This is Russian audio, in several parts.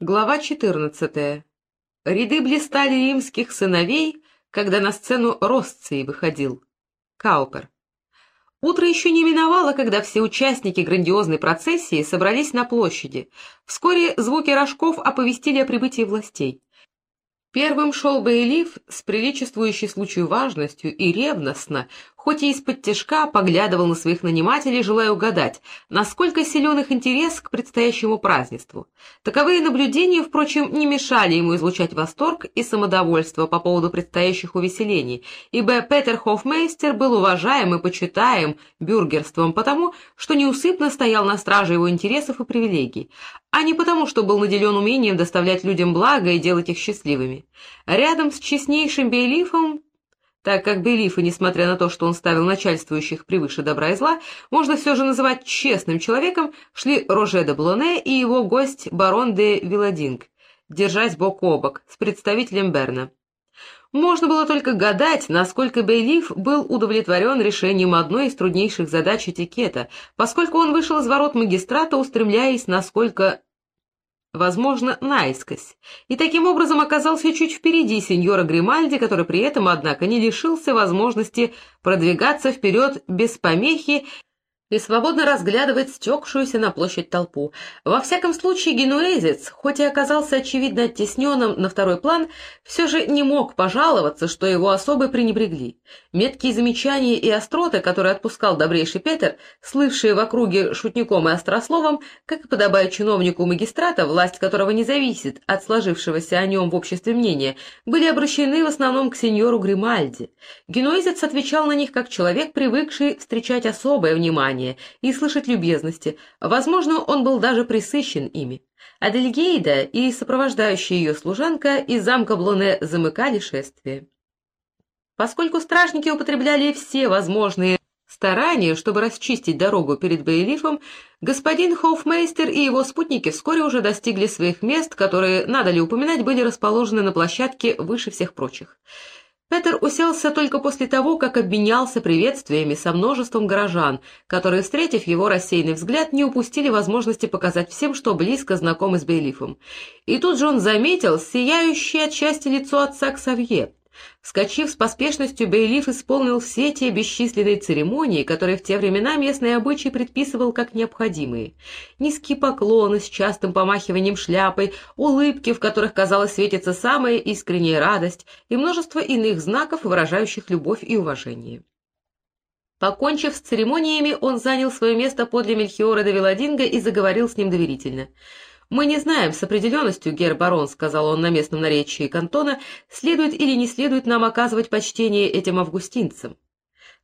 Глава 14. Ряды блистали римских сыновей, когда на сцену Росций выходил. Каупер. Утро еще не миновало, когда все участники грандиозной процессии собрались на площади. Вскоре звуки рожков оповестили о прибытии властей. Первым шел Бейлиф с приличествующей случаю важностью и ревностно, хоть и из-под тяжка поглядывал на своих нанимателей, желая угадать, насколько силен их интерес к предстоящему празднеству. Таковые наблюдения, впрочем, не мешали ему излучать восторг и самодовольство по поводу предстоящих увеселений, ибо Петер Хофмейстер был уважаем и почитаем бюргерством потому, что неусыпно стоял на страже его интересов и привилегий, а не потому, что был наделен умением доставлять людям благо и делать их счастливыми. Рядом с честнейшим Бейлифом так как Белифа, несмотря на то, что он ставил начальствующих превыше добра и зла, можно все же называть честным человеком, шли Роже де Блоне и его гость барон де Виладинг, держась бок о бок с представителем Берна. Можно было только гадать, насколько Бейлиф был удовлетворен решением одной из труднейших задач этикета, поскольку он вышел из ворот магистрата, устремляясь насколько возможно, наискось, и таким образом оказался чуть впереди сеньора Гримальди, который при этом, однако, не лишился возможности продвигаться вперед без помехи и свободно разглядывать стекшуюся на площадь толпу. Во всяком случае, генуэзец, хоть и оказался очевидно оттесненным на второй план, все же не мог пожаловаться, что его особо пренебрегли. Меткие замечания и остроты, которые отпускал добрейший Петер, слывшие в округе шутником и острословом, как и подобает чиновнику магистрата, власть которого не зависит от сложившегося о нем в обществе мнения, были обращены в основном к сеньору Гримальди. Генуэзец отвечал на них как человек, привыкший встречать особое внимание, внимание и слышать любезности, возможно, он был даже присыщен ими. Адельгейда и сопровождающая ее служанка из замка Блоне замыкали шествие. Поскольку стражники употребляли все возможные старания, чтобы расчистить дорогу перед Бейлифом, господин Хофмейстер и его спутники вскоре уже достигли своих мест, которые, надо ли упоминать, были расположены на площадке выше всех прочих. Петер уселся только после того, как обменялся приветствиями со множеством горожан, которые, встретив его рассеянный взгляд, не упустили возможности показать всем, что близко знакомы с Бейлифом. И тут же он заметил сияющее от счастья лицо отца Ксавье. Вскочив с поспешностью, Бейлиф исполнил все те бесчисленные церемонии, которые в те времена местный обычай предписывал как необходимые. Низкие поклоны с частым помахиванием шляпой, улыбки, в которых, казалось, светится самая искренняя радость, и множество иных знаков, выражающих любовь и уважение. Покончив с церемониями, он занял свое место подле Мельхиора де Велодинга и заговорил с ним доверительно — «Мы не знаем с определенностью, гер барон», — сказал он на местном наречии кантона, «следует или не следует нам оказывать почтение этим августинцам.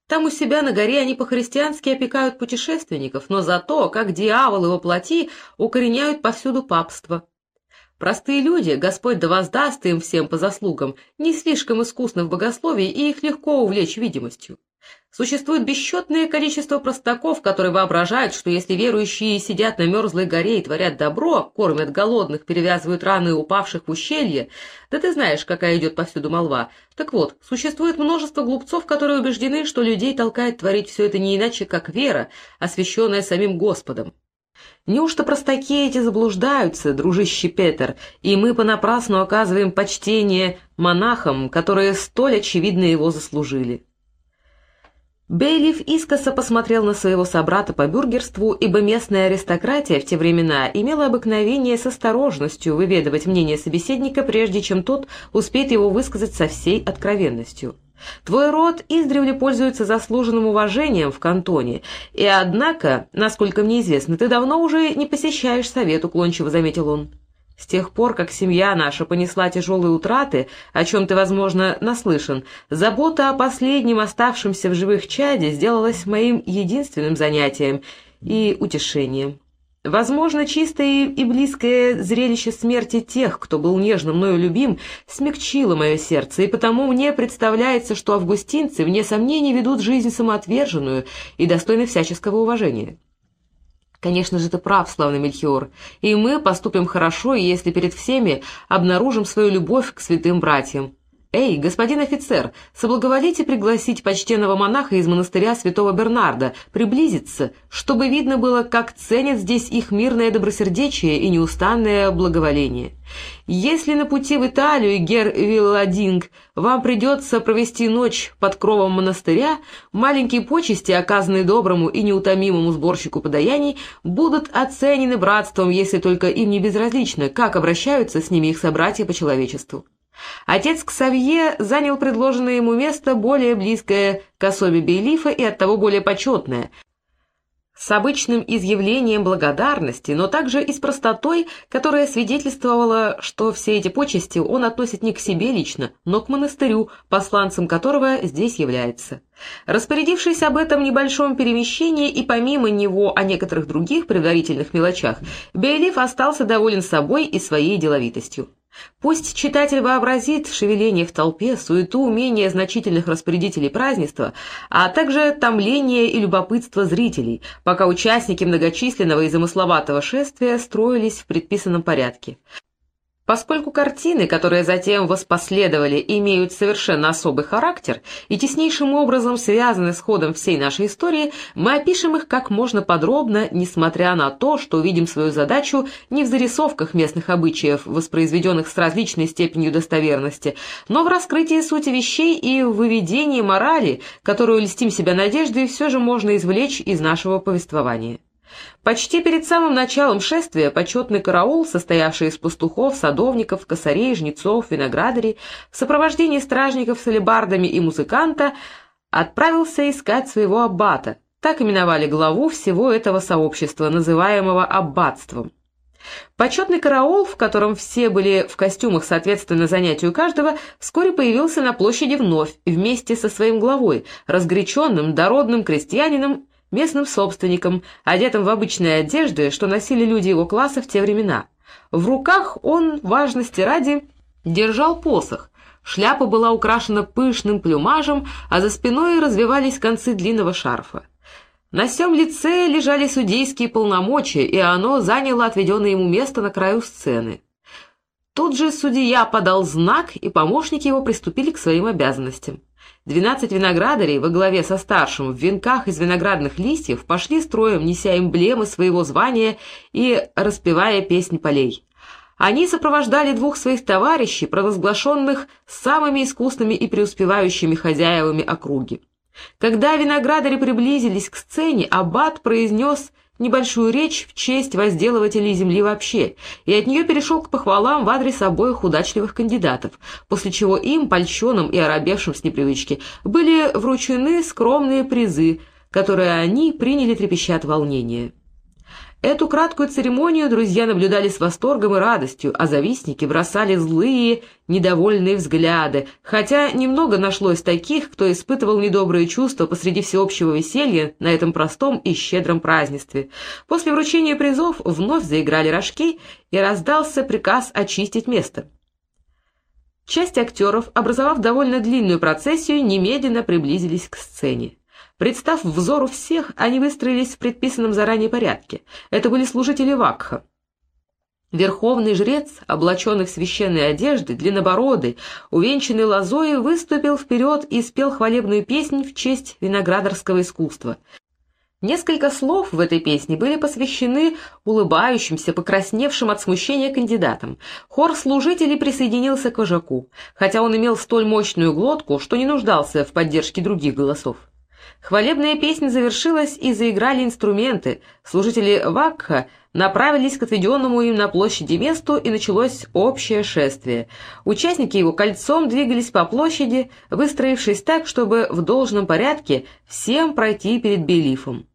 Там у себя на горе они по-христиански опекают путешественников, но зато, как дьявол его плоти, укореняют повсюду папство. Простые люди, Господь да воздаст им всем по заслугам, не слишком искусны в богословии, и их легко увлечь видимостью. Существует бесчетное количество простаков, которые воображают, что если верующие сидят на мерзлой горе и творят добро, кормят голодных, перевязывают раны упавших в ущелье, да ты знаешь, какая идет повсюду молва. Так вот, существует множество глупцов, которые убеждены, что людей толкает творить все это не иначе, как вера, освященная самим Господом. Неужто простаки эти заблуждаются, дружище Петер, и мы понапрасну оказываем почтение монахам, которые столь очевидно его заслужили? Бейлиф искоса посмотрел на своего собрата по бюргерству, ибо местная аристократия в те времена имела обыкновение с осторожностью выведывать мнение собеседника, прежде чем тот успеет его высказать со всей откровенностью. Твой род издревле пользуется заслуженным уважением в кантоне, и однако, насколько мне известно, ты давно уже не посещаешь совет, уклончиво заметил он. С тех пор, как семья наша понесла тяжелые утраты, о чем ты, возможно, наслышан, забота о последнем оставшемся в живых чаде сделалась моим единственным занятием и утешением. Возможно, чистое и близкое зрелище смерти тех, кто был нежно мною любим, смягчило мое сердце, и потому мне представляется, что августинцы, вне сомнений, ведут жизнь самоотверженную и достойны всяческого уважения. Конечно же, ты прав, славный Мельхиор, и мы поступим хорошо, если перед всеми обнаружим свою любовь к святым братьям. «Эй, господин офицер, соблаговолите пригласить почтенного монаха из монастыря святого Бернарда приблизиться, чтобы видно было, как ценят здесь их мирное добросердечие и неустанное благоволение. Если на пути в Италию, гер Вилладинг, вам придется провести ночь под кровом монастыря, маленькие почести, оказанные доброму и неутомимому сборщику подаяний, будут оценены братством, если только им не безразлично, как обращаются с ними их собратья по человечеству». Отец Ксавье занял предложенное ему место более близкое к особе Бейлифа и оттого более почетное, с обычным изъявлением благодарности, но также и с простотой, которая свидетельствовала, что все эти почести он относит не к себе лично, но к монастырю, посланцем которого здесь является. Распорядившись об этом небольшом перемещении и помимо него о некоторых других предварительных мелочах, Бейлиф остался доволен собой и своей деловитостью. Пусть читатель вообразит шевеление в толпе, суету умения значительных распорядителей празднества, а также томление и любопытство зрителей, пока участники многочисленного и замысловатого шествия строились в предписанном порядке. Поскольку картины, которые затем воспоследовали, имеют совершенно особый характер и теснейшим образом связаны с ходом всей нашей истории, мы опишем их как можно подробно, несмотря на то, что увидим свою задачу не в зарисовках местных обычаев, воспроизведенных с различной степенью достоверности, но в раскрытии сути вещей и в выведении морали, которую льстим себя надеждой, все же можно извлечь из нашего повествования. Почти перед самым началом шествия почетный караул, состоявший из пастухов, садовников, косарей, жнецов, виноградарей, в сопровождении стражников с алебардами и музыканта, отправился искать своего аббата, так именовали главу всего этого сообщества, называемого аббатством. Почетный караул, в котором все были в костюмах соответственно занятию каждого, вскоре появился на площади вновь, вместе со своим главой, разгоряченным, дородным крестьянином местным собственником, одетым в обычные одежды, что носили люди его класса в те времена. В руках он, важности ради, держал посох. Шляпа была украшена пышным плюмажем, а за спиной развивались концы длинного шарфа. На всем лице лежали судейские полномочия, и оно заняло отведенное ему место на краю сцены. Тут же судья подал знак, и помощники его приступили к своим обязанностям. Двенадцать виноградарей во главе со старшим в венках из виноградных листьев пошли строем, неся эмблемы своего звания и распевая песни полей. Они сопровождали двух своих товарищей, провозглашенных самыми искусными и преуспевающими хозяевами округи. Когда виноградари приблизились к сцене, аббат произнес небольшую речь в честь возделывателей земли вообще, и от нее перешел к похвалам в адрес обоих удачливых кандидатов, после чего им, польщенным и оробевшим с непривычки, были вручены скромные призы, которые они приняли трепеща от волнения. Эту краткую церемонию друзья наблюдали с восторгом и радостью, а завистники бросали злые, недовольные взгляды, хотя немного нашлось таких, кто испытывал недобрые чувства посреди всеобщего веселья на этом простом и щедром празднестве. После вручения призов вновь заиграли рожки, и раздался приказ очистить место. Часть актеров, образовав довольно длинную процессию, немедленно приблизились к сцене. Представ взору всех, они выстроились в предписанном заранее порядке. Это были служители Вакха. Верховный жрец, облаченный в священные одежды, длиннобородый, увенчанный лозой, выступил вперед и спел хвалебную песнь в честь виноградарского искусства. Несколько слов в этой песне были посвящены улыбающимся, покрасневшим от смущения кандидатам. Хор служителей присоединился к вожаку, хотя он имел столь мощную глотку, что не нуждался в поддержке других голосов. Хвалебная песня завершилась, и заиграли инструменты. Служители Вакха направились к отведенному им на площади месту, и началось общее шествие. Участники его кольцом двигались по площади, выстроившись так, чтобы в должном порядке всем пройти перед Белифом.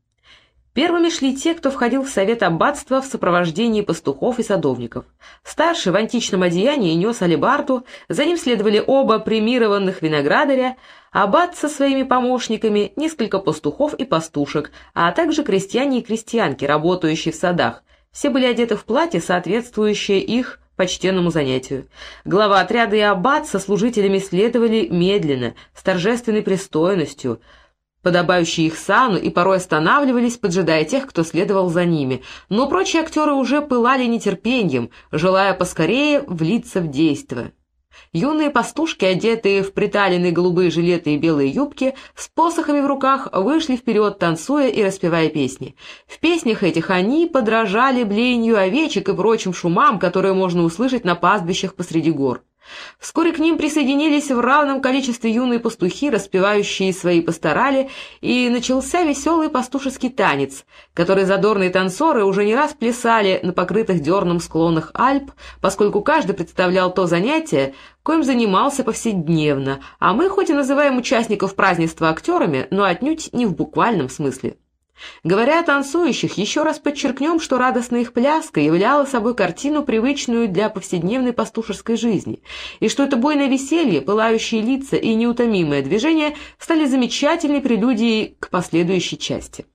Первыми шли те, кто входил в совет аббатства в сопровождении пастухов и садовников. Старший в античном одеянии нес алебарду, за ним следовали оба премированных виноградаря, аббат со своими помощниками, несколько пастухов и пастушек, а также крестьяне и крестьянки, работающие в садах. Все были одеты в платье, соответствующее их почтенному занятию. Глава отряда и аббат со служителями следовали медленно, с торжественной пристойностью, подобающие их сану, и порой останавливались, поджидая тех, кто следовал за ними. Но прочие актеры уже пылали нетерпением, желая поскорее влиться в действие. Юные пастушки, одетые в приталенные голубые жилеты и белые юбки, с посохами в руках вышли вперед, танцуя и распевая песни. В песнях этих они подражали бленью овечек и прочим шумам, которые можно услышать на пастбищах посреди гор. Вскоре к ним присоединились в равном количестве юные пастухи, распевающие свои пасторали, и начался веселый пастушеский танец, который задорные танцоры уже не раз плясали на покрытых дерном склонах Альп, поскольку каждый представлял то занятие, коим занимался повседневно, а мы хоть и называем участников празднества актерами, но отнюдь не в буквальном смысле. Говоря о танцующих, еще раз подчеркнем, что радостная их пляска являла собой картину, привычную для повседневной пастушеской жизни, и что это бойное веселье, пылающие лица и неутомимое движение стали замечательной прелюдией к последующей части.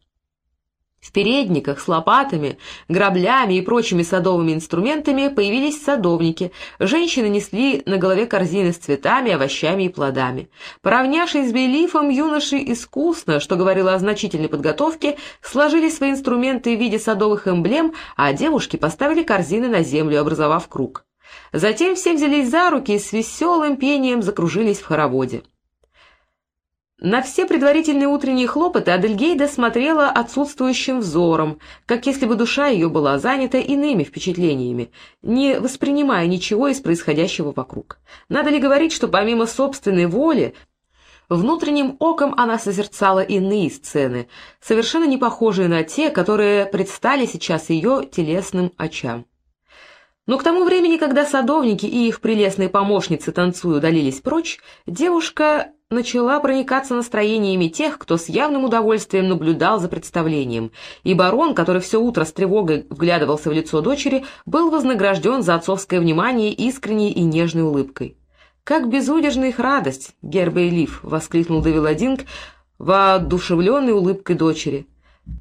В передниках с лопатами, граблями и прочими садовыми инструментами появились садовники. Женщины несли на голове корзины с цветами, овощами и плодами. Поравнявшись с Белифом, юноши искусно, что говорило о значительной подготовке, сложили свои инструменты в виде садовых эмблем, а девушки поставили корзины на землю, образовав круг. Затем все взялись за руки и с веселым пением закружились в хороводе. На все предварительные утренние хлопоты Адельгейда смотрела отсутствующим взором, как если бы душа ее была занята иными впечатлениями, не воспринимая ничего из происходящего вокруг. Надо ли говорить, что помимо собственной воли, внутренним оком она созерцала иные сцены, совершенно не похожие на те, которые предстали сейчас ее телесным очам. Но к тому времени, когда садовники и их прелестные помощницы танцуя удалились прочь, девушка начала проникаться настроениями тех, кто с явным удовольствием наблюдал за представлением, и барон, который все утро с тревогой вглядывался в лицо дочери, был вознагражден за отцовское внимание искренней и нежной улыбкой. «Как безудержна их радость!» — Гербей Лив воскликнул Давиладинг, воодушевленной улыбкой дочери.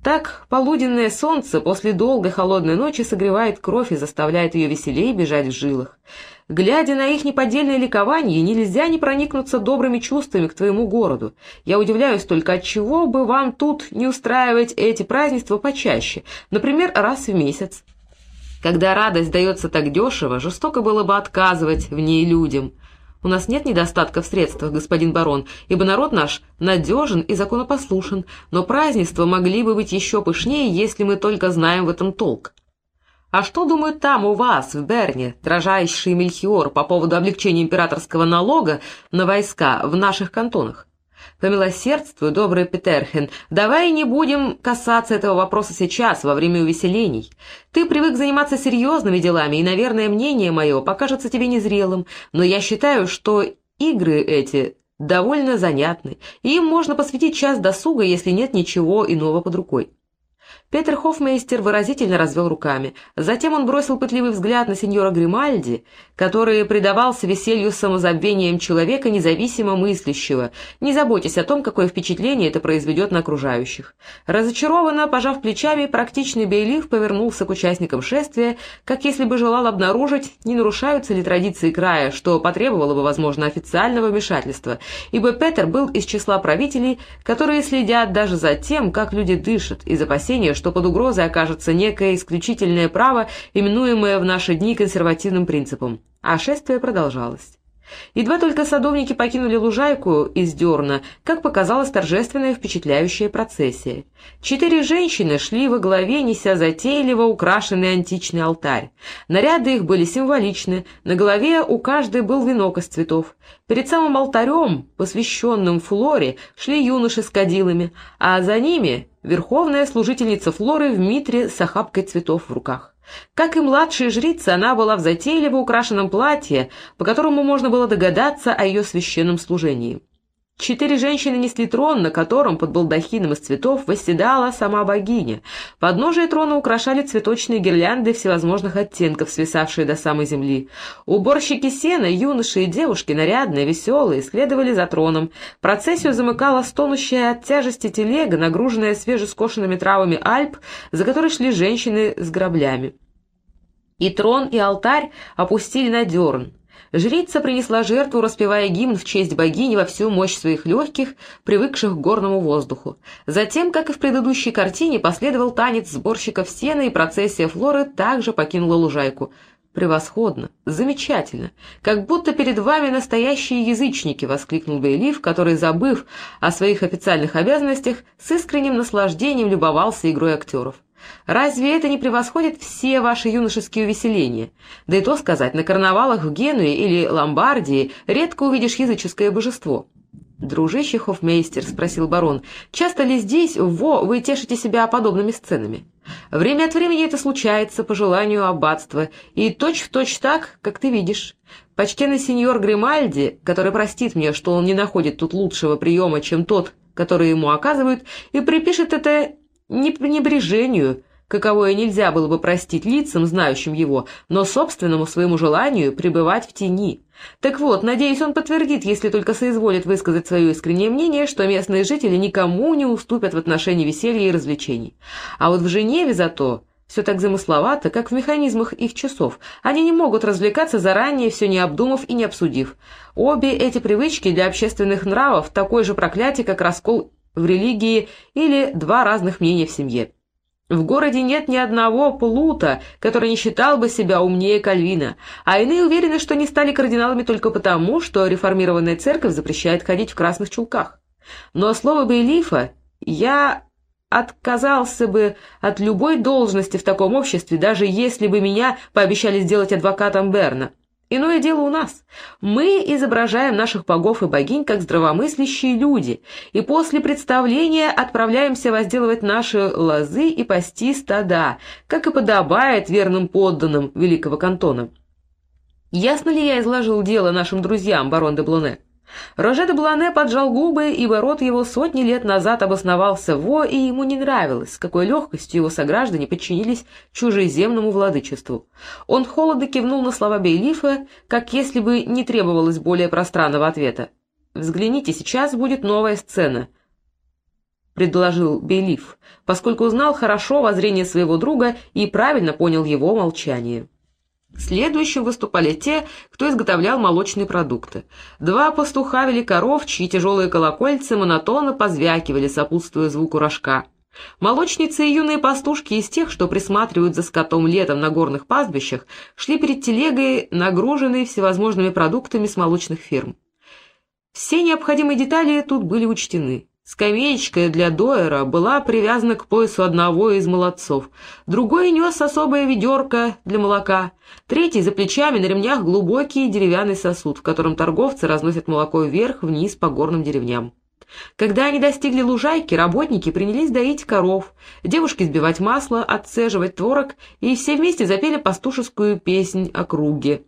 Так полуденное солнце после долгой холодной ночи согревает кровь и заставляет ее веселее бежать в жилах. Глядя на их неподдельное ликование, нельзя не проникнуться добрыми чувствами к твоему городу. Я удивляюсь только, от чего бы вам тут не устраивать эти празднества почаще, например, раз в месяц. Когда радость дается так дешево, жестоко было бы отказывать в ней людям. У нас нет недостатка в средствах, господин барон, ибо народ наш надежен и законопослушен, но празднества могли бы быть еще пышнее, если мы только знаем в этом толк. А что думают там у вас, в Берне, дрожайший Мельхиор, по поводу облегчения императорского налога на войска в наших кантонах? Помилосердствуй, добрый Петерхен, давай не будем касаться этого вопроса сейчас, во время увеселений. Ты привык заниматься серьезными делами, и, наверное, мнение мое покажется тебе незрелым, но я считаю, что игры эти довольно занятны, и им можно посвятить час досуга, если нет ничего иного под рукой. Петер Хофмейстер выразительно развел руками. Затем он бросил пытливый взгляд на сеньора Гримальди, который предавался веселью самозабвением человека, независимо мыслящего, не заботясь о том, какое впечатление это произведет на окружающих. Разочарованно, пожав плечами, практичный Бейлиф повернулся к участникам шествия, как если бы желал обнаружить, не нарушаются ли традиции края, что потребовало бы, возможно, официального вмешательства, ибо Петер был из числа правителей, которые следят даже за тем, как люди дышат, из опасения, под угрозой окажется некое исключительное право, именуемое в наши дни консервативным принципом. А шествие продолжалось. Едва только садовники покинули лужайку из дерна, как показалась торжественная впечатляющая процессия. Четыре женщины шли во главе, неся затейливо украшенный античный алтарь. Наряды их были символичны, на голове у каждой был венок из цветов. Перед самым алтарем, посвященным Флоре, шли юноши с кадилами, а за ними верховная служительница Флоры в митре с охапкой цветов в руках. Как и младшая жрица, она была в затейливо украшенном платье, по которому можно было догадаться о ее священном служении. Четыре женщины несли трон, на котором под балдахином из цветов восседала сама богиня. Подножие трона украшали цветочные гирлянды всевозможных оттенков, свисавшие до самой земли. Уборщики сена, юноши и девушки, нарядные, веселые, следовали за троном. Процессию замыкала стонущая от тяжести телега, нагруженная свежескошенными травами Альп, за которой шли женщины с граблями. И трон, и алтарь опустили на дерн. Жрица принесла жертву, распевая гимн в честь богини во всю мощь своих легких, привыкших к горному воздуху. Затем, как и в предыдущей картине, последовал танец сборщиков сена, и процессия Флоры также покинула лужайку. «Превосходно! Замечательно! Как будто перед вами настоящие язычники!» — воскликнул Бейлиф, который, забыв о своих официальных обязанностях, с искренним наслаждением любовался игрой актеров. «Разве это не превосходит все ваши юношеские увеселения? Да и то сказать, на карнавалах в Генуе или Ломбардии редко увидишь языческое божество». «Дружище Хофмейстер», — спросил барон, — «часто ли здесь, во, вы тешите себя подобными сценами?» «Время от времени это случается по желанию аббатства, и точь-в-точь точь так, как ты видишь. Почтенный сеньор Гримальди, который простит мне, что он не находит тут лучшего приема, чем тот, который ему оказывают, и припишет это не пренебрежению, каковое нельзя было бы простить лицам, знающим его, но собственному своему желанию пребывать в тени. Так вот, надеюсь, он подтвердит, если только соизволит высказать свое искреннее мнение, что местные жители никому не уступят в отношении веселья и развлечений. А вот в Женеве зато все так замысловато, как в механизмах их часов. Они не могут развлекаться заранее, все не обдумав и не обсудив. Обе эти привычки для общественных нравов такое же проклятие, как раскол в религии или два разных мнения в семье. В городе нет ни одного плута, который не считал бы себя умнее Кальвина, а иные уверены, что не стали кардиналами только потому, что реформированная церковь запрещает ходить в красных чулках. Но слово Бейлифа я отказался бы от любой должности в таком обществе, даже если бы меня пообещали сделать адвокатом Берна. Иное дело у нас. Мы изображаем наших богов и богинь как здравомыслящие люди, и после представления отправляемся возделывать наши лозы и пасти стада, как и подобает верным подданным великого кантона. Ясно ли я изложил дело нашим друзьям, барон де Блоне? Роже де Блане поджал губы, ибо род его сотни лет назад обосновался во, и ему не нравилось, с какой легкостью его сограждане подчинились чужеземному владычеству. Он холодно кивнул на слова Бейлифа, как если бы не требовалось более пространного ответа. «Взгляните, сейчас будет новая сцена», — предложил Бейлиф, поскольку узнал хорошо воззрение своего друга и правильно понял его молчание. Следующим выступали те, кто изготовлял молочные продукты. Два пастуха вели коров, чьи тяжелые колокольцы монотонно позвякивали, сопутствуя звуку рожка. Молочницы и юные пастушки из тех, что присматривают за скотом летом на горных пастбищах, шли перед телегой, нагруженные всевозможными продуктами с молочных ферм. Все необходимые детали тут были учтены. Скамеечка для Дойера была привязана к поясу одного из молодцов, другой нес особое ведерко для молока, третий за плечами на ремнях глубокий деревянный сосуд, в котором торговцы разносят молоко вверх-вниз по горным деревням. Когда они достигли лужайки, работники принялись доить коров, девушки сбивать масло, отцеживать творог, и все вместе запели пастушескую песнь о круге.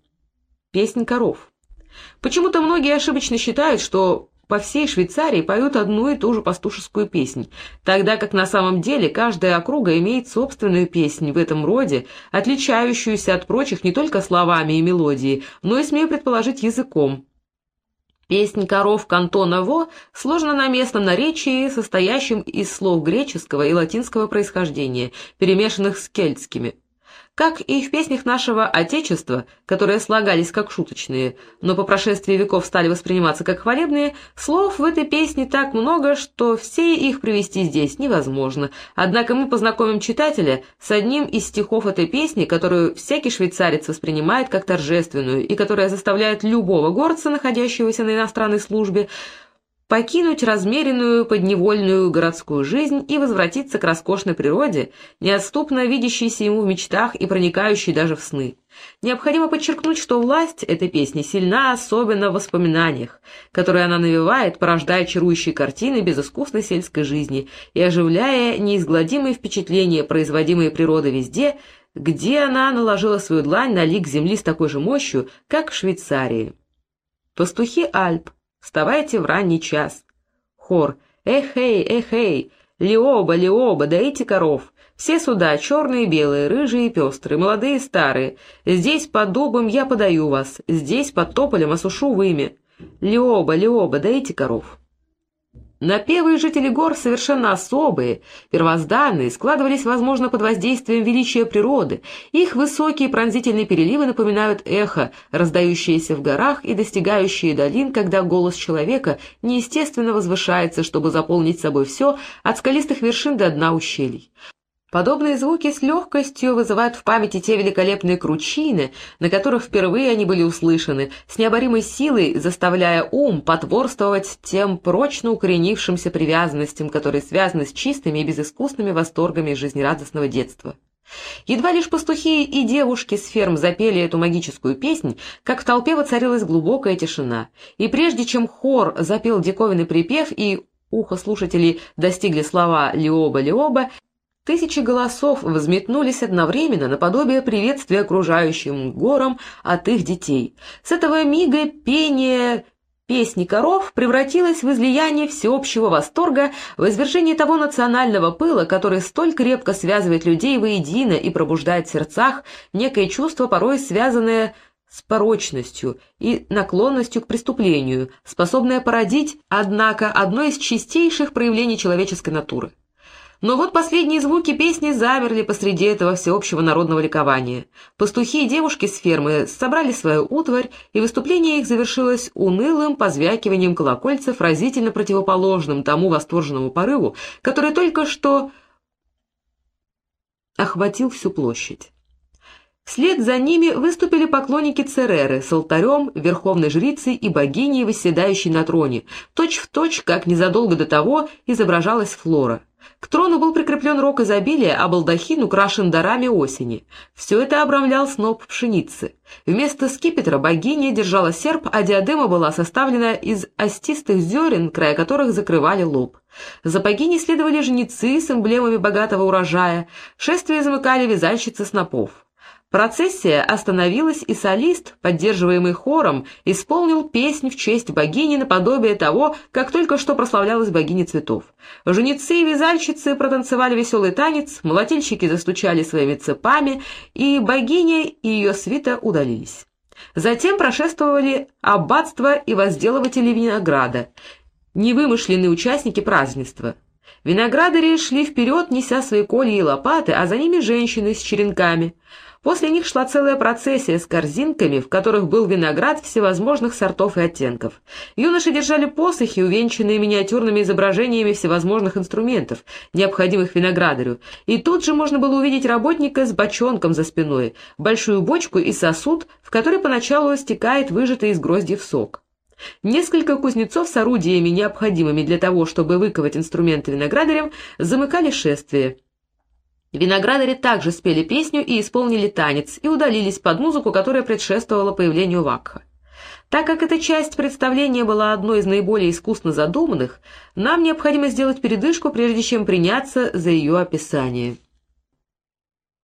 Песнь коров. Почему-то многие ошибочно считают, что по всей Швейцарии поют одну и ту же пастушескую песнь, тогда как на самом деле каждая округа имеет собственную песнь в этом роде, отличающуюся от прочих не только словами и мелодией, но и, смею предположить, языком. Песнь коров кантона Во сложена на местном наречии, состоящем из слов греческого и латинского происхождения, перемешанных с кельтскими. Как и в песнях нашего Отечества, которые слагались как шуточные, но по прошествии веков стали восприниматься как хвалебные, слов в этой песне так много, что все их привести здесь невозможно. Однако мы познакомим читателя с одним из стихов этой песни, которую всякий швейцарец воспринимает как торжественную и которая заставляет любого горца, находящегося на иностранной службе, покинуть размеренную подневольную городскую жизнь и возвратиться к роскошной природе, неотступно видящейся ему в мечтах и проникающей даже в сны. Необходимо подчеркнуть, что власть этой песни сильна особенно в воспоминаниях, которые она навевает, порождая чарующие картины безыскусной сельской жизни и оживляя неизгладимые впечатления, производимые природой везде, где она наложила свою длань на лик земли с такой же мощью, как в Швейцарии. Пастухи Альп, Вставайте в ранний час. Хор. Эхей, эхей, лиоба, лиоба, дайте коров. Все сюда, черные, белые, рыжие и пестрые, молодые и старые. Здесь под дубом я подаю вас, здесь под тополем осушу вымя. Лиоба, лиоба, дайте коров. Напевы жители гор совершенно особые, первозданные, складывались, возможно, под воздействием величия природы. Их высокие пронзительные переливы напоминают эхо, раздающееся в горах и достигающие долин, когда голос человека неестественно возвышается, чтобы заполнить собой все, от скалистых вершин до дна ущелий. Подобные звуки с легкостью вызывают в памяти те великолепные кручины, на которых впервые они были услышаны, с необоримой силой заставляя ум потворствовать тем прочно укоренившимся привязанностям, которые связаны с чистыми и безыскусными восторгами жизнерадостного детства. Едва лишь пастухи и девушки с ферм запели эту магическую песнь, как в толпе воцарилась глубокая тишина, и прежде чем хор запел диковинный припев и ухо слушателей достигли слова «Лиоба-Лиоба», тысячи голосов взметнулись одновременно наподобие приветствия окружающим горам от их детей. С этого мига пение Песни коров превратилась в излияние всеобщего восторга, в извержение того национального пыла, который столь крепко связывает людей воедино и пробуждает в сердцах некое чувство, порой связанное с порочностью и наклонностью к преступлению, способное породить, однако, одно из чистейших проявлений человеческой натуры. Но вот последние звуки песни замерли посреди этого всеобщего народного ликования. Пастухи и девушки с фермы собрали свою утварь, и выступление их завершилось унылым позвякиванием колокольцев, разительно противоположным тому восторженному порыву, который только что охватил всю площадь. Вслед за ними выступили поклонники Цереры с алтарем, верховной жрицей и богиней, восседающей на троне, точь-в-точь, точь, как незадолго до того изображалась Флора. К трону был прикреплен рог изобилия, а балдахин украшен дарами осени. Все это обрамлял сноп пшеницы. Вместо скипетра богиня держала серп, а диадема была составлена из остистых зерен, края которых закрывали лоб. За богиней следовали жнецы с эмблемами богатого урожая, шествие замыкали вязальщицы снопов. Процессия остановилась, и солист, поддерживаемый хором, исполнил песнь в честь богини наподобие того, как только что прославлялась богиня цветов. Женицы и вязальщицы протанцевали веселый танец, молотильщики застучали своими цепами, и богиня и ее свита удалились. Затем прошествовали аббатство и возделыватели винограда, невымышленные участники празднества. Виноградари шли вперед, неся свои колья и лопаты, а за ними женщины с черенками — После них шла целая процессия с корзинками, в которых был виноград всевозможных сортов и оттенков. Юноши держали посохи, увенчанные миниатюрными изображениями всевозможных инструментов, необходимых виноградарю, и тут же можно было увидеть работника с бочонком за спиной, большую бочку и сосуд, в который поначалу стекает выжатый из гроздьев сок. Несколько кузнецов с орудиями, необходимыми для того, чтобы выковать инструменты виноградарем, замыкали шествие. Виноградари также спели песню и исполнили танец, и удалились под музыку, которая предшествовала появлению Вакха. Так как эта часть представления была одной из наиболее искусно задуманных, нам необходимо сделать передышку, прежде чем приняться за ее описание.